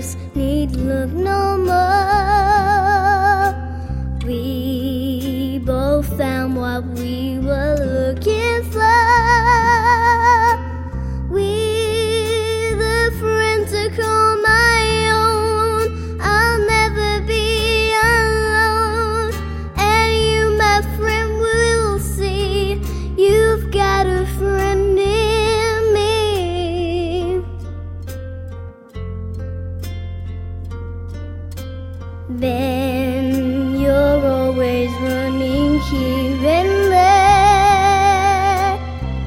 us need look no more. Then you're always running here and there.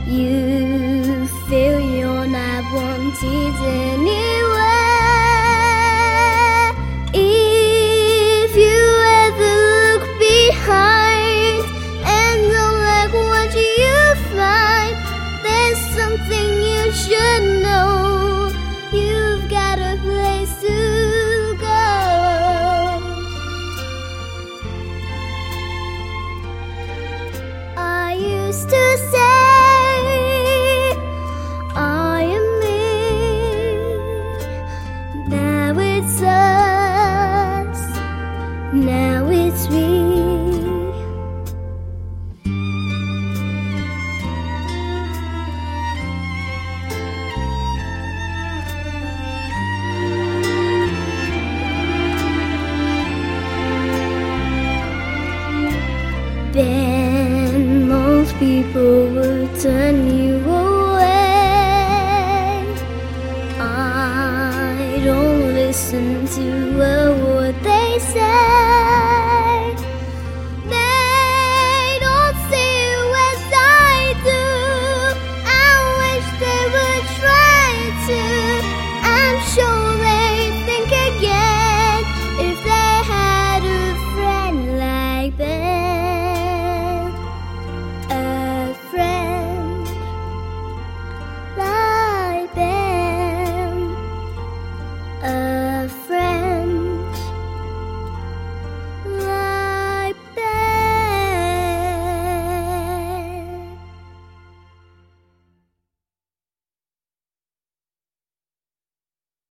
You feel you're not wanted anywhere. To say I am me. Now it's us. Now it's we. People would turn you away. I don't listen to a word they say. afraid.